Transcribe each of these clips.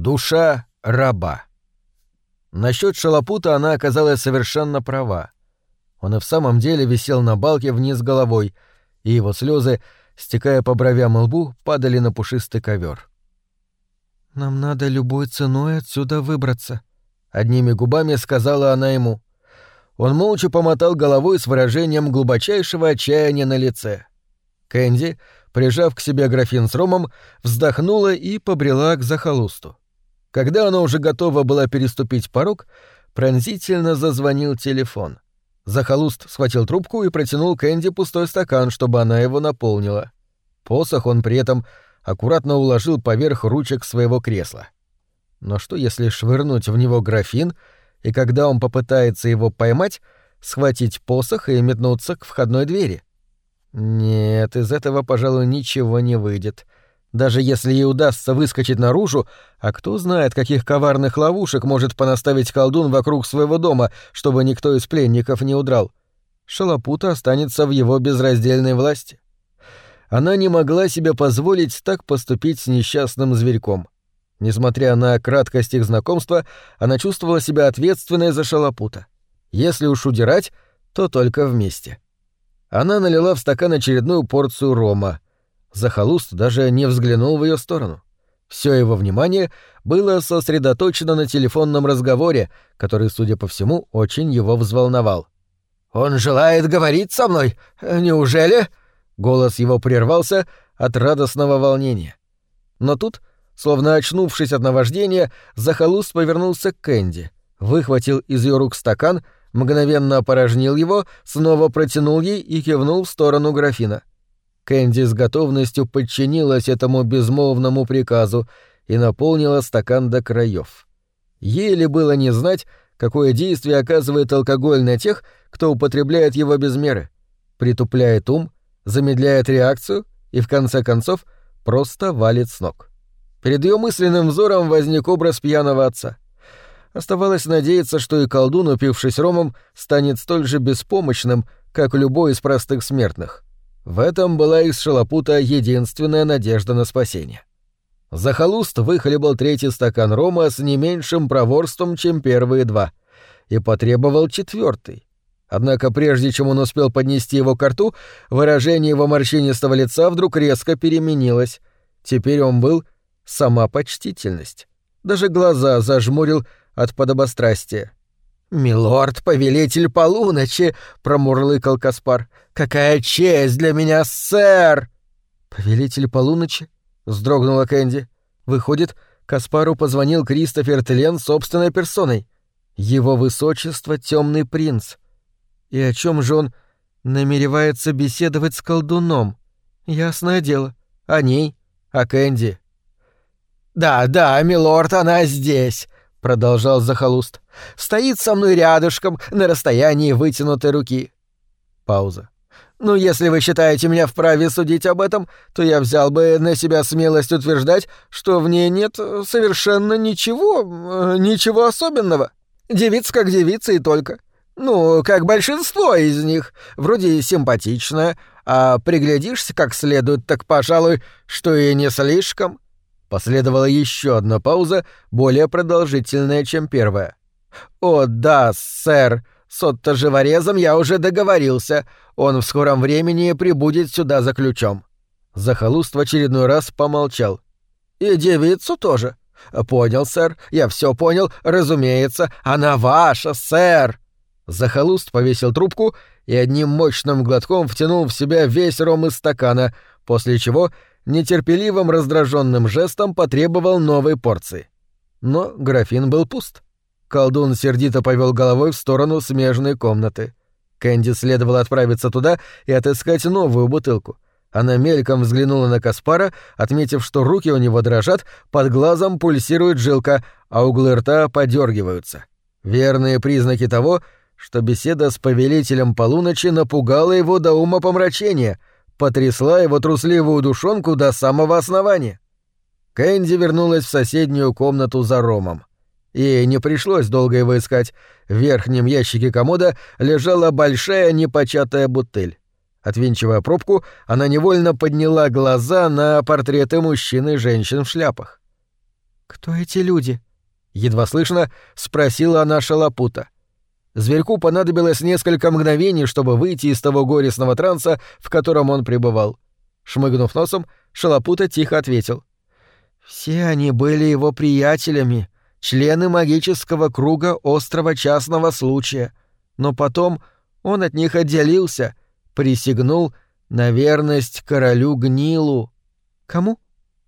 Душа раба. Насчет шалопута она оказалась совершенно права. Он и в самом деле висел на балке вниз головой, и его слезы, стекая по бровям и лбу, падали на пушистый ковер. «Нам надо любой ценой отсюда выбраться», — одними губами сказала она ему. Он молча помотал головой с выражением глубочайшего отчаяния на лице. Кэнди, прижав к себе графин с ромом, вздохнула и побрела к захолусту. Когда она уже готова была переступить порог, пронзительно зазвонил телефон. Захолуст схватил трубку и протянул Кэнди пустой стакан, чтобы она его наполнила. Посох он при этом аккуратно уложил поверх ручек своего кресла. Но что если швырнуть в него графин — и когда он попытается его поймать, схватить посох и метнуться к входной двери. Нет, из этого, пожалуй, ничего не выйдет. Даже если ей удастся выскочить наружу, а кто знает, каких коварных ловушек может понаставить колдун вокруг своего дома, чтобы никто из пленников не удрал. Шалопута останется в его безраздельной власти. Она не могла себе позволить так поступить с несчастным зверьком. Несмотря на краткость их знакомства, она чувствовала себя ответственной за шалопута. Если уж удирать, то только вместе. Она налила в стакан очередную порцию рома. Захолуст даже не взглянул в ее сторону. Все его внимание было сосредоточено на телефонном разговоре, который, судя по всему, очень его взволновал. «Он желает говорить со мной? Неужели?» Голос его прервался от радостного волнения. Но тут Словно очнувшись от наваждения, Захолуст повернулся к Кэнди, выхватил из ее рук стакан, мгновенно опорожнил его, снова протянул ей и кивнул в сторону графина. Кэнди с готовностью подчинилась этому безмолвному приказу и наполнила стакан до краев. Ей ли было не знать, какое действие оказывает алкоголь на тех, кто употребляет его без меры, притупляет ум, замедляет реакцию и, в конце концов, просто валит с ног. Перед ее мысленным взором возник образ пьяного отца. Оставалось надеяться, что и колдун, упившись ромом, станет столь же беспомощным, как любой из простых смертных. В этом была из шалопута единственная надежда на спасение. Захолуст выхлебал третий стакан рома с не меньшим проворством, чем первые два, и потребовал четвертый. Однако прежде чем он успел поднести его к рту, выражение его морщинистого лица вдруг резко переменилось. Теперь он был сама почтительность. Даже глаза зажмурил от подобострастия. «Милорд, повелитель полуночи!» — промурлыкал Каспар. «Какая честь для меня, сэр!» «Повелитель полуночи?» — вздрогнула Кэнди. «Выходит, Каспару позвонил Кристофер Тлен собственной персоной. Его высочество — темный принц. И о чем же он намеревается беседовать с колдуном? Ясное дело. О ней, о Кэнди, «Да, да, милорд, она здесь», — продолжал Захолуст. «Стоит со мной рядышком, на расстоянии вытянутой руки». Пауза. «Ну, если вы считаете меня вправе судить об этом, то я взял бы на себя смелость утверждать, что в ней нет совершенно ничего, э, ничего особенного. Девица как девица и только. Ну, как большинство из них. Вроде симпатичная, а приглядишься как следует, так, пожалуй, что и не слишком». Последовала еще одна пауза, более продолжительная, чем первая. «О, да, сэр, с Отто Живорезом я уже договорился. Он в скором времени прибудет сюда за ключом». Захолуст в очередной раз помолчал. «И девицу тоже?» «Понял, сэр. Я все понял. Разумеется, она ваша, сэр!» Захолуст повесил трубку и одним мощным глотком втянул в себя весь ром из стакана, после чего нетерпеливым раздраженным жестом потребовал новой порции. Но графин был пуст. Колдун сердито повел головой в сторону смежной комнаты. Кэнди следовало отправиться туда и отыскать новую бутылку. Она мельком взглянула на Каспара, отметив, что руки у него дрожат, под глазом пульсирует жилка, а углы рта подергиваются. Верные признаки того, что беседа с повелителем полуночи напугала его до ума помрачения — потрясла его трусливую душонку до самого основания. Кэнди вернулась в соседнюю комнату за ромом. Ей не пришлось долго его искать. В верхнем ящике комода лежала большая непочатая бутыль. Отвинчивая пробку, она невольно подняла глаза на портреты мужчин и женщин в шляпах. «Кто эти люди?» — едва слышно спросила она Шалопута. Зверьку понадобилось несколько мгновений, чтобы выйти из того горестного транса, в котором он пребывал. Шмыгнув носом, Шалопута тихо ответил. «Все они были его приятелями, члены магического круга острова частного случая. Но потом он от них отделился, присягнул на верность королю Гнилу». «Кому?»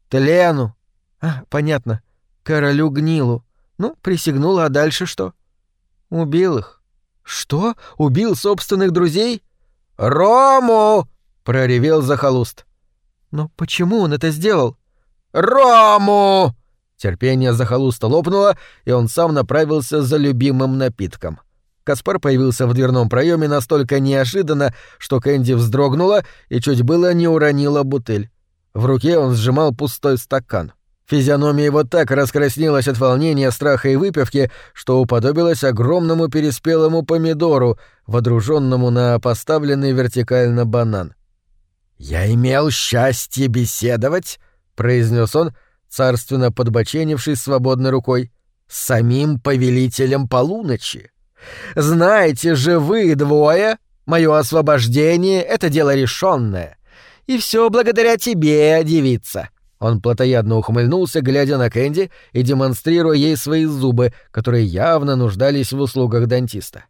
«Тлену». «А, понятно. Королю Гнилу. Ну, присягнул, а дальше что?» Убил их. Что? Убил собственных друзей? Рому! проревел захолуст. Но почему он это сделал? Рому! Терпение захолуста лопнуло, и он сам направился за любимым напитком. Каспар появился в дверном проеме настолько неожиданно, что Кэнди вздрогнула и чуть было не уронила бутыль. В руке он сжимал пустой стакан. Физиономия его так раскраснелась от волнения, страха и выпивки, что уподобилась огромному переспелому помидору, водруженному на поставленный вертикально банан. «Я имел счастье беседовать», — произнес он, царственно подбоченившись свободной рукой, — «с самим повелителем полуночи. Знаете же вы двое, мое освобождение — это дело решенное. И все благодаря тебе, девица». Он плотоядно ухмыльнулся, глядя на Кэнди и демонстрируя ей свои зубы, которые явно нуждались в услугах дантиста.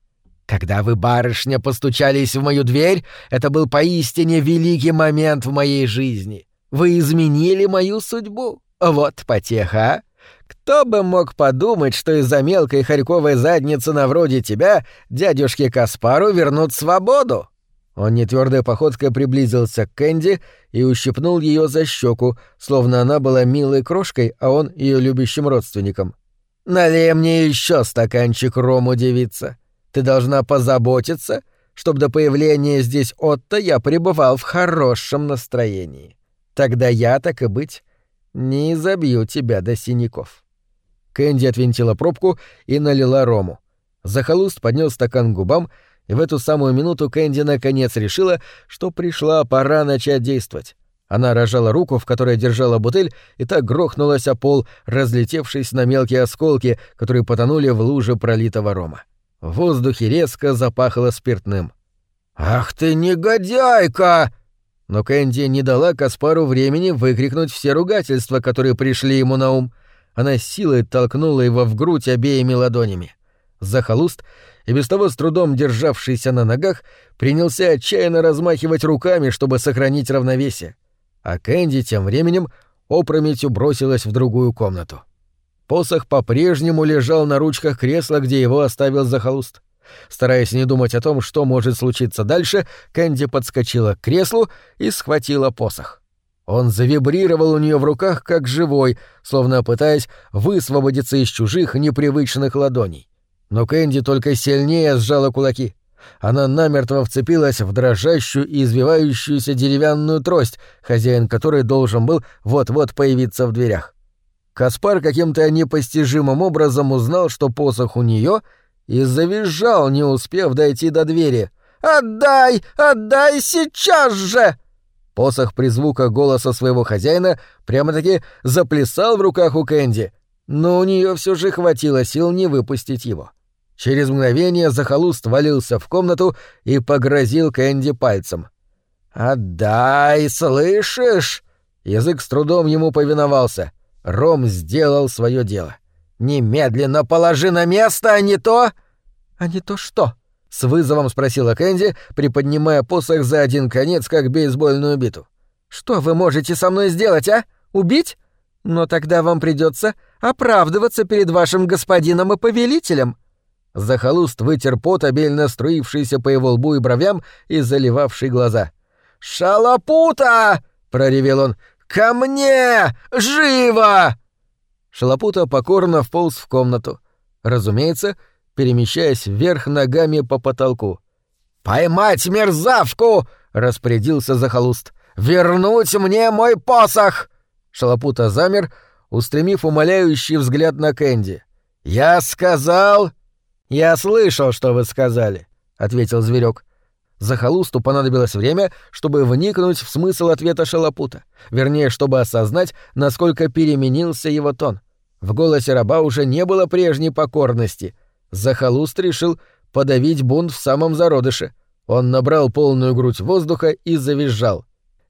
«Когда вы, барышня, постучались в мою дверь, это был поистине великий момент в моей жизни. Вы изменили мою судьбу. Вот потеха, а? Кто бы мог подумать, что из-за мелкой хорьковой задницы на вроде тебя дядюшке Каспару вернут свободу?» Он нетвердой походкой приблизился к Кэнди и ущипнул ее за щеку, словно она была милой крошкой, а он ее любящим родственником. «Налей мне еще стаканчик рому, девица. Ты должна позаботиться, чтобы до появления здесь Отто я пребывал в хорошем настроении. Тогда я, так и быть, не забью тебя до синяков». Кэнди отвинтила пробку и налила рому. Захолуст поднес стакан к губам и в эту самую минуту Кэнди наконец решила, что пришла пора начать действовать. Она рожала руку, в которой держала бутыль, и так грохнулась о пол, разлетевшись на мелкие осколки, которые потонули в луже пролитого рома. В воздухе резко запахло спиртным. «Ах ты негодяйка!» Но Кэнди не дала Каспару времени выкрикнуть все ругательства, которые пришли ему на ум. Она силой толкнула его в грудь обеими ладонями. Захолуст и без того с трудом державшийся на ногах, принялся отчаянно размахивать руками, чтобы сохранить равновесие. А Кэнди тем временем опрометью бросилась в другую комнату. Посох по-прежнему лежал на ручках кресла, где его оставил захолуст. Стараясь не думать о том, что может случиться дальше, Кэнди подскочила к креслу и схватила посох. Он завибрировал у нее в руках как живой, словно пытаясь высвободиться из чужих непривычных ладоней. Но Кэнди только сильнее сжала кулаки. Она намертво вцепилась в дрожащую и извивающуюся деревянную трость, хозяин которой должен был вот-вот появиться в дверях. Каспар каким-то непостижимым образом узнал, что посох у нее, и завизжал, не успев дойти до двери. «Отдай! Отдай сейчас же!» Посох при звуках голоса своего хозяина прямо-таки заплясал в руках у Кэнди, но у нее все же хватило сил не выпустить его. — Через мгновение захолуст валился в комнату и погрозил Кэнди пальцем. «Отдай, слышишь?» Язык с трудом ему повиновался. Ром сделал свое дело. «Немедленно положи на место, а не то...» «А не то что?» — с вызовом спросила Кэнди, приподнимая посох за один конец, как бейсбольную биту. «Что вы можете со мной сделать, а? Убить? Но тогда вам придется оправдываться перед вашим господином и повелителем. Захолуст вытер пот, обильно струившийся по его лбу и бровям и заливавший глаза. «Шалопута!» — проревел он. «Ко мне! Живо!» Шалопута покорно вполз в комнату. Разумеется, перемещаясь вверх ногами по потолку. «Поймать мерзавку!» — распорядился Захолуст. «Вернуть мне мой посох!» Шалопута замер, устремив умоляющий взгляд на Кэнди. «Я сказал...» «Я слышал, что вы сказали», — ответил зверек. Захолусту понадобилось время, чтобы вникнуть в смысл ответа шалопута, вернее, чтобы осознать, насколько переменился его тон. В голосе раба уже не было прежней покорности. Захалуст решил подавить бунт в самом зародыше. Он набрал полную грудь воздуха и завизжал.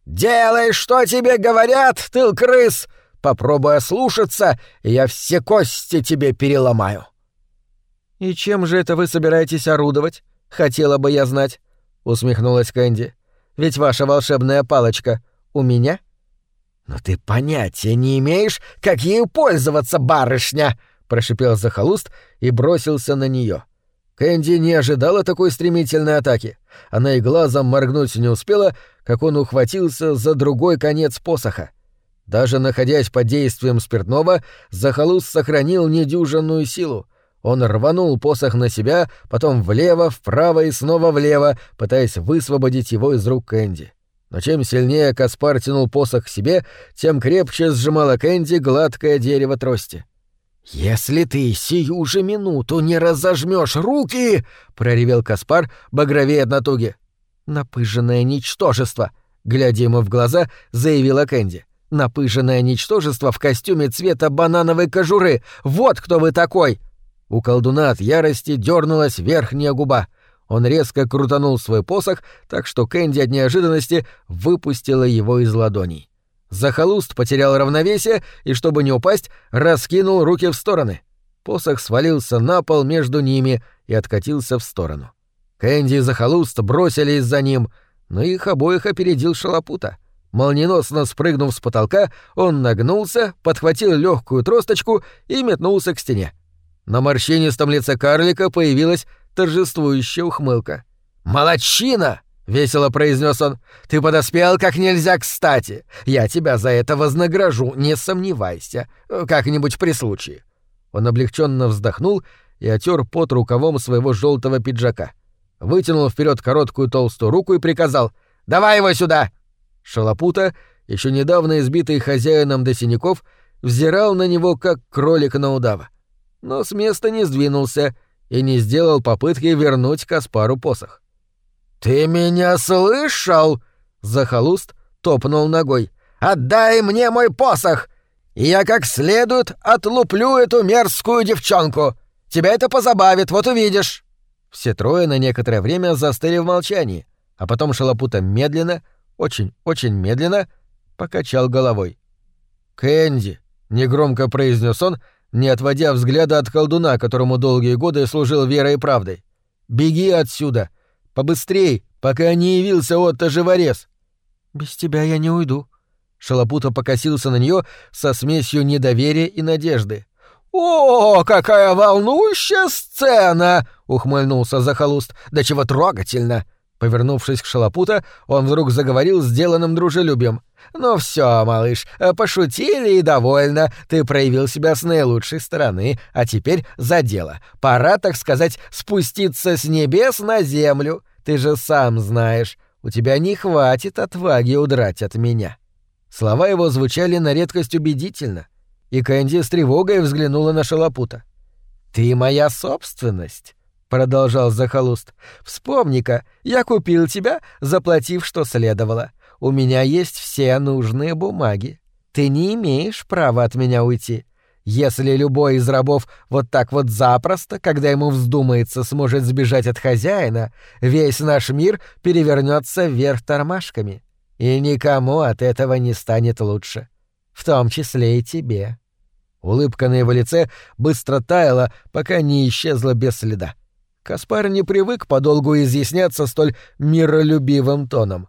«Делай, что тебе говорят, ты крыс! Попробуй ослушаться, я все кости тебе переломаю!» «И чем же это вы собираетесь орудовать? Хотела бы я знать», — усмехнулась Кэнди. «Ведь ваша волшебная палочка у меня?» «Но ты понятия не имеешь, как ею пользоваться, барышня!» — прошипел захолуст и бросился на нее. Кэнди не ожидала такой стремительной атаки. Она и глазом моргнуть не успела, как он ухватился за другой конец посоха. Даже находясь под действием спиртного, захолуст сохранил недюжинную силу. Он рванул посох на себя, потом влево, вправо и снова влево, пытаясь высвободить его из рук Кэнди. Но чем сильнее Каспар тянул посох к себе, тем крепче сжимала Кэнди гладкое дерево трости. «Если ты сию же минуту не разожмешь руки!» — проревел Каспар, багровее от натуги. «Напыженное ничтожество!» — глядя ему в глаза, заявила Кэнди. «Напыженное ничтожество в костюме цвета банановой кожуры! Вот кто вы такой!» У колдуна от ярости дернулась верхняя губа — он резко крутанул свой посох, так что Кэнди от неожиданности выпустила его из ладоней. Захолуст потерял равновесие и, чтобы не упасть, раскинул руки в стороны. Посох свалился на пол между ними и откатился в сторону. Кэнди и Захолуст бросились за ним, но их обоих опередил Шалопута. Молниеносно спрыгнув с потолка, он нагнулся, подхватил легкую тросточку и метнулся к стене. На морщинистом лице карлика появилась торжествующая ухмылка. «Молодчина!» — весело произнес он. «Ты подоспел как нельзя кстати. Я тебя за это вознагражу, не сомневайся. Как-нибудь при случае». Он облегченно вздохнул и отер пот рукавом своего желтого пиджака. Вытянул вперед короткую толстую руку и приказал «Давай его сюда!» Шалопута, еще недавно избитый хозяином до синяков, взирал на него, как кролик на удава. Но с места не сдвинулся и не сделал попытки вернуть Каспару посох. «Ты меня слышал?» — Захолуст топнул ногой. «Отдай мне мой посох, и я как следует отлуплю эту мерзкую девчонку. Тебя это позабавит, вот увидишь». Все трое на некоторое время застыли в молчании, а потом Шалопута медленно, очень-очень медленно покачал головой. «Кэнди», — негромко произнес он, не отводя взгляда от колдуна, которому долгие годы служил верой и правдой. «Беги отсюда! Побыстрей, пока не явился Отто Живорез!» «Без тебя я не уйду». Шалопута покосился на нее со смесью недоверия и надежды. «О, какая волнующая сцена!» — ухмыльнулся Захолуст. «Да чего трогательно! Повернувшись к Шалопута, он вдруг заговорил сделанным дружелюбием. «Ну все, малыш, пошутили и довольно. Ты проявил себя с наилучшей стороны, а теперь за дело. Пора, так сказать, спуститься с небес на землю. Ты же сам знаешь, у тебя не хватит отваги удрать от меня». Слова его звучали на редкость убедительно, и Кэнди с тревогой взглянула на Шалопута. «Ты моя собственность продолжал Захолуст. Вспомни-ка, я купил тебя, заплатив, что следовало. У меня есть все нужные бумаги. Ты не имеешь права от меня уйти. Если любой из рабов вот так вот запросто, когда ему вздумается, сможет сбежать от хозяина, весь наш мир перевернется вверх тормашками. И никому от этого не станет лучше. В том числе и тебе. Улыбка на его лице быстро таяла, пока не исчезла без следа. Каспар не привык подолгу изъясняться столь миролюбивым тоном.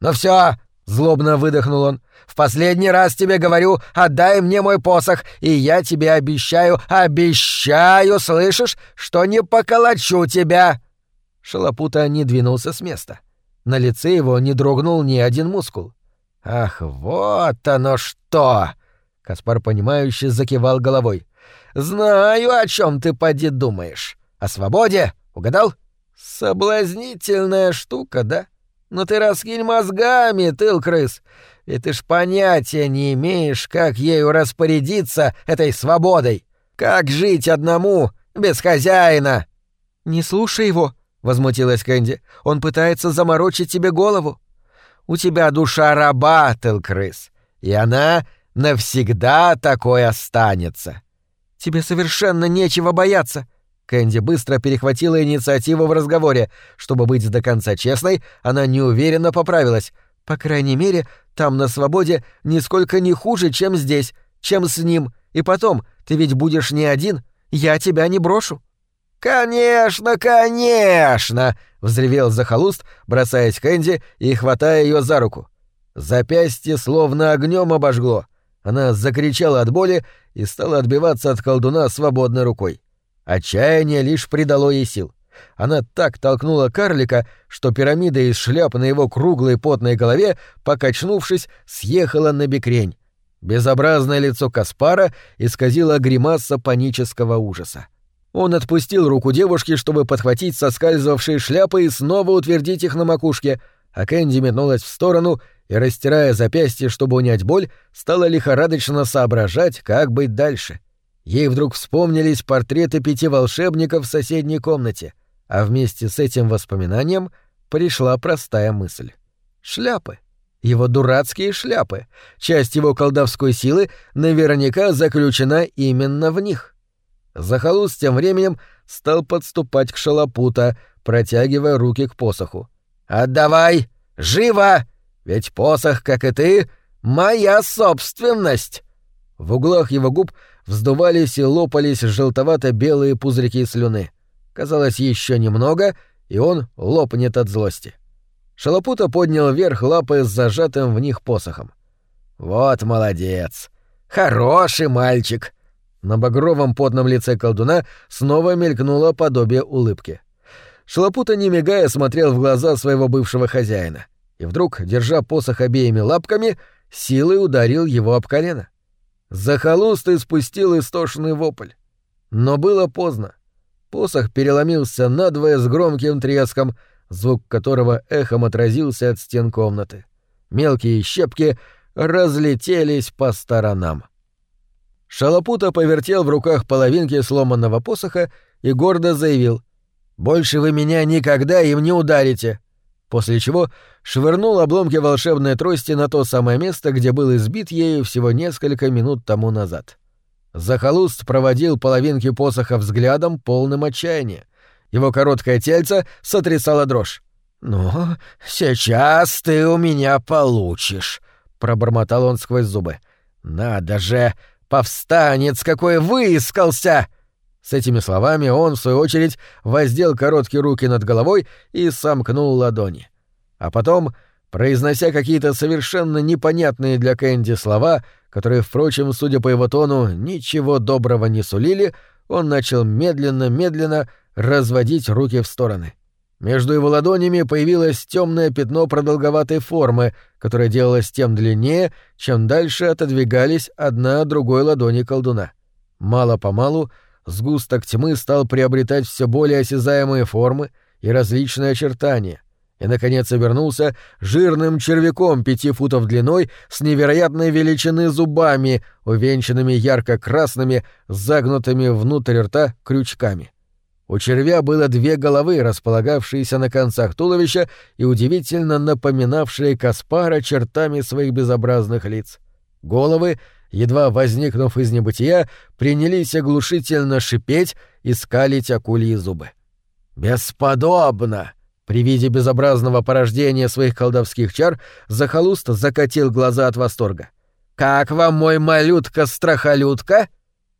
«Ну все, злобно выдохнул он. «В последний раз тебе говорю, отдай мне мой посох, и я тебе обещаю, обещаю, слышишь, что не поколочу тебя!» Шалопута не двинулся с места. На лице его не дрогнул ни один мускул. «Ах, вот оно что!» Каспар, понимающе закивал головой. «Знаю, о чем ты, поди, думаешь. О свободе? Угадал? Соблазнительная штука, да? Но ты раскинь мозгами, тыл крыс. И ты ж понятия не имеешь, как ею распорядиться, этой свободой. Как жить одному, без хозяина. Не слушай его, возмутилась Кэнди. Он пытается заморочить тебе голову. У тебя душа раба, тыл крыс. И она навсегда такой останется. Тебе совершенно нечего бояться. Кэнди быстро перехватила инициативу в разговоре. Чтобы быть до конца честной, она неуверенно поправилась. По крайней мере, там на свободе нисколько не хуже, чем здесь, чем с ним. И потом, ты ведь будешь не один, я тебя не брошу. «Конечно, конечно!» — взревел захолуст, бросаясь к Энди и хватая ее за руку. Запястье словно огнем обожгло. Она закричала от боли и стала отбиваться от колдуна свободной рукой. Отчаяние лишь придало ей сил. Она так толкнула карлика, что пирамида из шляп на его круглой потной голове, покачнувшись, съехала на бекрень. Безобразное лицо Каспара исказило гримаса панического ужаса. Он отпустил руку девушки, чтобы подхватить соскальзывавшие шляпы и снова утвердить их на макушке, а Кэнди метнулась в сторону и, растирая запястье, чтобы унять боль, стала лихорадочно соображать, как быть дальше. Ей вдруг вспомнились портреты пяти волшебников в соседней комнате, а вместе с этим воспоминанием пришла простая мысль. Шляпы. Его дурацкие шляпы. Часть его колдовской силы наверняка заключена именно в них. Захалус тем временем стал подступать к шалопута, протягивая руки к посоху. «Отдавай! Живо! Ведь посох, как и ты, моя собственность!» В углах его губ вздувались и лопались желтовато-белые пузырьки слюны. Казалось, еще немного, и он лопнет от злости. Шалопута поднял вверх лапы с зажатым в них посохом. «Вот молодец! Хороший мальчик!» На багровом потном лице колдуна снова мелькнуло подобие улыбки. Шлапута, не мигая, смотрел в глаза своего бывшего хозяина. И вдруг, держа посох обеими лапками, силой ударил его об колено. Захолустый спустил истошный вопль. Но было поздно. Посох переломился надвое с громким треском, звук которого эхом отразился от стен комнаты. Мелкие щепки разлетелись по сторонам. Шалопута повертел в руках половинки сломанного посоха и гордо заявил «Больше вы меня никогда им не ударите!» После чего швырнул обломки волшебной трости на то самое место, где был избит ею всего несколько минут тому назад. Захолуст проводил половинки посоха взглядом, полным отчаяния. Его короткое тельце сотрясало дрожь. «Ну, сейчас ты у меня получишь», — пробормотал он сквозь зубы. «Надо же! «Повстанец какой выискался!» С этими словами он, в свою очередь, воздел короткие руки над головой и сомкнул ладони. А потом, произнося какие-то совершенно непонятные для Кэнди слова, которые, впрочем, судя по его тону, ничего доброго не сулили, он начал медленно-медленно разводить руки в стороны. Между его ладонями появилось темное пятно продолговатой формы, которое делалось тем длиннее, чем дальше отодвигались одна другой ладони колдуна. Мало-помалу сгусток тьмы стал приобретать все более осязаемые формы и различные очертания, и, наконец, обернулся жирным червяком пяти футов длиной с невероятной величины зубами, увенчанными ярко-красными, загнутыми внутрь рта крючками. У червя было две головы, располагавшиеся на концах туловища и удивительно напоминавшие Каспара чертами своих безобразных лиц. Головы, едва возникнув из небытия, принялись оглушительно шипеть и скалить акульи зубы. «Бесподобно!» При виде безобразного порождения своих колдовских чар Захолуст закатил глаза от восторга. «Как вам мой малютка-страхолюдка?»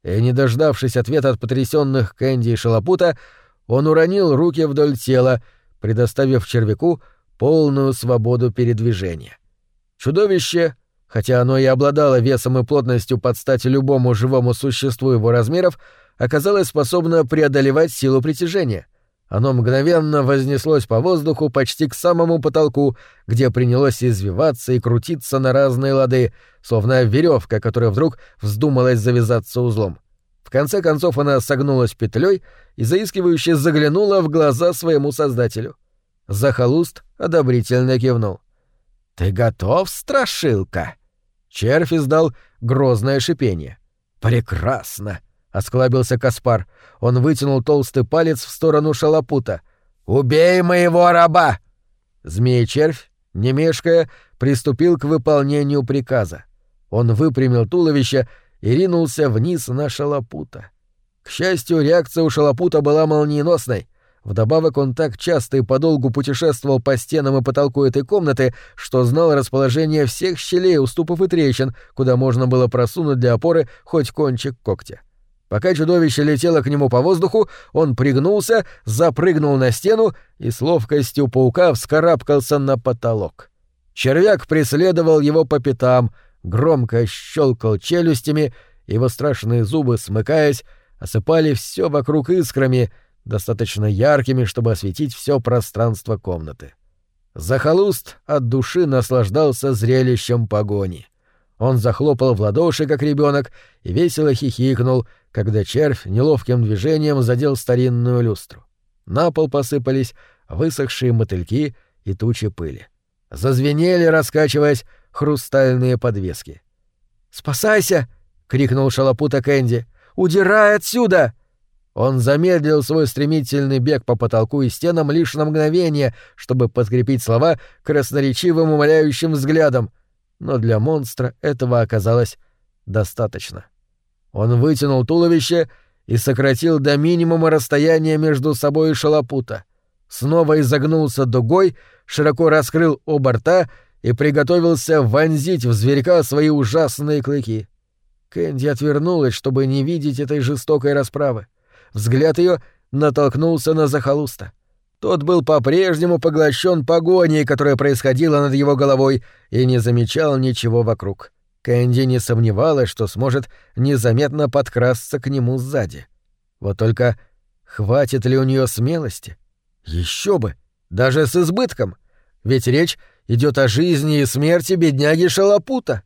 и, не дождавшись ответа от потрясенных Кэнди и Шалопута, он уронил руки вдоль тела, предоставив червяку полную свободу передвижения. Чудовище, хотя оно и обладало весом и плотностью под стать любому живому существу его размеров, оказалось способно преодолевать силу притяжения. Оно мгновенно вознеслось по воздуху почти к самому потолку, где принялось извиваться и крутиться на разные лады, словно веревка, которая вдруг вздумалась завязаться узлом. В конце концов она согнулась петлей и заискивающе заглянула в глаза своему создателю. Захолуст одобрительно кивнул. «Ты готов, страшилка?» Червь издал грозное шипение. «Прекрасно!» — осклабился Каспар. Он вытянул толстый палец в сторону шалопута. «Убей моего раба!» Змея-червь, не мешкая, приступил к выполнению приказа. Он выпрямил туловище и ринулся вниз на шалопута. К счастью, реакция у шалопута была молниеносной. Вдобавок он так часто и подолгу путешествовал по стенам и потолку этой комнаты, что знал расположение всех щелей, уступов и трещин, куда можно было просунуть для опоры хоть кончик когтя. Пока чудовище летело к нему по воздуху, он пригнулся, запрыгнул на стену и с ловкостью паука вскарабкался на потолок. Червяк преследовал его по пятам, громко щелкал челюстями, его страшные зубы, смыкаясь, осыпали все вокруг искрами, достаточно яркими, чтобы осветить все пространство комнаты. Захолуст от души наслаждался зрелищем погони. Он захлопал в ладоши, как ребенок, и весело хихикнул, когда червь неловким движением задел старинную люстру. На пол посыпались высохшие мотыльки и тучи пыли. Зазвенели, раскачиваясь, хрустальные подвески. «Спасайся!» — крикнул шалопута Кэнди. «Удирай отсюда!» Он замедлил свой стремительный бег по потолку и стенам лишь на мгновение, чтобы подкрепить слова красноречивым умоляющим взглядом — но для монстра этого оказалось достаточно. Он вытянул туловище и сократил до минимума расстояние между собой и шалопута. Снова изогнулся дугой, широко раскрыл оба рта и приготовился вонзить в зверька свои ужасные клыки. Кэнди отвернулась, чтобы не видеть этой жестокой расправы. Взгляд ее натолкнулся на захолуста. Тот был по-прежнему поглощен погоней, которая происходила над его головой, и не замечал ничего вокруг. Кэнди не сомневалась, что сможет незаметно подкрасться к нему сзади. Вот только хватит ли у нее смелости? Еще бы! Даже с избытком! Ведь речь идет о жизни и смерти бедняги Шалопута.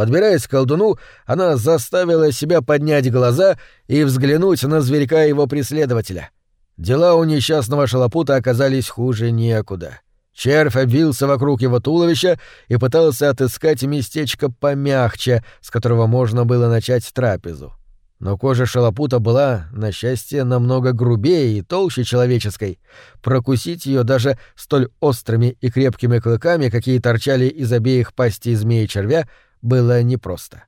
Подбираясь к колдуну, она заставила себя поднять глаза и взглянуть на зверька его преследователя — Дела у несчастного шалопута оказались хуже некуда. Червь обвился вокруг его туловища и пытался отыскать местечко помягче, с которого можно было начать трапезу. Но кожа шалопута была, на счастье, намного грубее и толще человеческой. Прокусить ее даже столь острыми и крепкими клыками, какие торчали из обеих пастей змеи-червя, было непросто.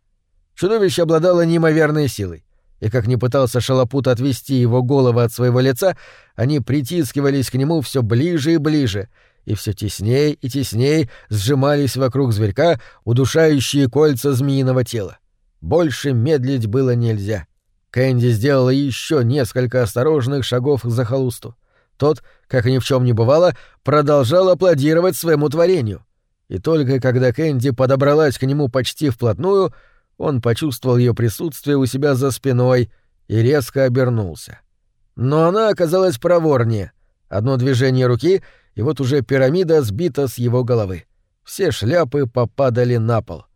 Чудовище обладало неимоверной силой и как ни пытался шалопут отвести его голову от своего лица, они притискивались к нему все ближе и ближе, и все теснее и теснее сжимались вокруг зверька удушающие кольца змеиного тела. Больше медлить было нельзя. Кэнди сделала еще несколько осторожных шагов к захолусту. Тот, как ни в чем не бывало, продолжал аплодировать своему творению. И только когда Кэнди подобралась к нему почти вплотную — он почувствовал ее присутствие у себя за спиной и резко обернулся. Но она оказалась проворнее. Одно движение руки, и вот уже пирамида сбита с его головы. Все шляпы попадали на пол.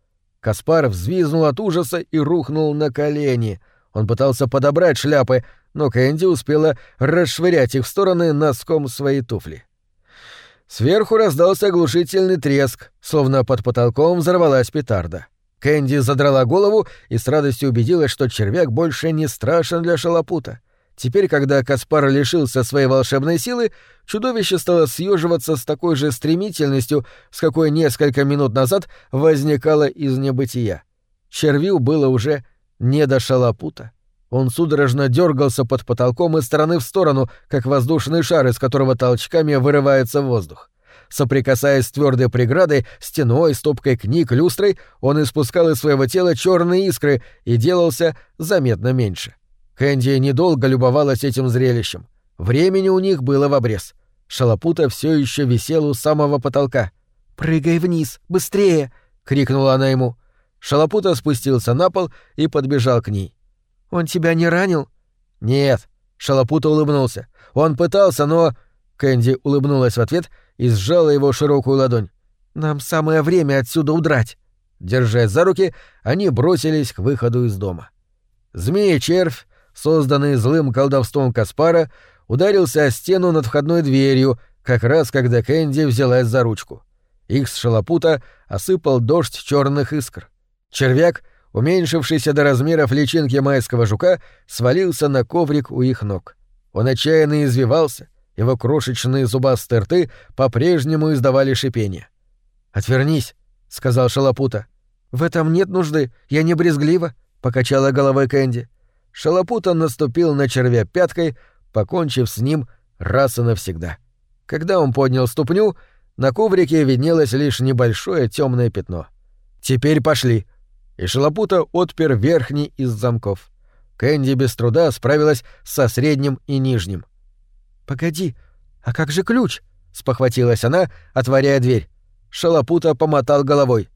Каспар взвизнул от ужаса и рухнул на колени. Он пытался подобрать шляпы, но Кэнди успела расшвырять их в стороны носком своей туфли. Сверху раздался оглушительный треск, словно под потолком взорвалась петарда. Кэнди задрала голову и с радостью убедилась, что червяк больше не страшен для шалопута. Теперь, когда Каспар лишился своей волшебной силы, чудовище стало съеживаться с такой же стремительностью, с какой несколько минут назад возникало из небытия. Червю было уже не до шалопута. Он судорожно дергался под потолком из стороны в сторону, как воздушный шар, из которого толчками вырывается воздух. Соприкасаясь с твердой преградой, стеной, стопкой книг, люстрой, он испускал из своего тела черные искры и делался заметно меньше. Кэнди недолго любовалась этим зрелищем. Времени у них было в обрез. Шалопута все еще висел у самого потолка. «Прыгай вниз, быстрее!» — крикнула она ему. Шалопута спустился на пол и подбежал к ней. «Он тебя не ранил?» «Нет», — Шалопута улыбнулся. «Он пытался, но...» Кэнди улыбнулась в ответ и сжала его широкую ладонь. «Нам самое время отсюда удрать!» Держась за руки, они бросились к выходу из дома. Змея-червь, созданный злым колдовством Каспара, ударился о стену над входной дверью, как раз когда Кэнди взялась за ручку. Их с шалопута осыпал дождь черных искр. Червяк, уменьшившийся до размеров личинки майского жука, свалился на коврик у их ног. Он отчаянно извивался, его крошечные зубастые рты по-прежнему издавали шипение. «Отвернись», — сказал Шалопута. «В этом нет нужды, я не брезглива», — покачала головой Кэнди. Шалопута наступил на червя пяткой, покончив с ним раз и навсегда. Когда он поднял ступню, на коврике виднелось лишь небольшое темное пятно. «Теперь пошли!» И Шалопута отпер верхний из замков. Кэнди без труда справилась со средним и нижним. «Погоди, а как же ключ?» — спохватилась она, отворяя дверь. Шалопута помотал головой.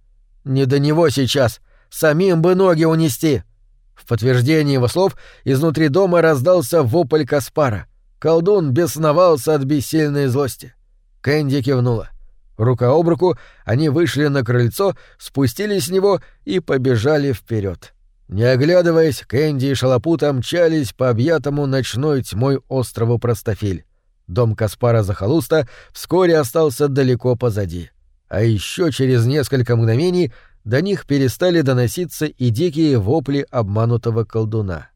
«Не до него сейчас. Самим бы ноги унести!» В подтверждение его слов изнутри дома раздался вопль Каспара. Колдун бесновался от бессильной злости. Кэнди кивнула. Рука об руку они вышли на крыльцо, спустились с него и побежали вперед. Не оглядываясь, Кэнди и Шалопута мчались по объятому ночной тьмой острову Простофиль. Дом Каспара Захолуста вскоре остался далеко позади. А еще через несколько мгновений до них перестали доноситься и дикие вопли обманутого колдуна.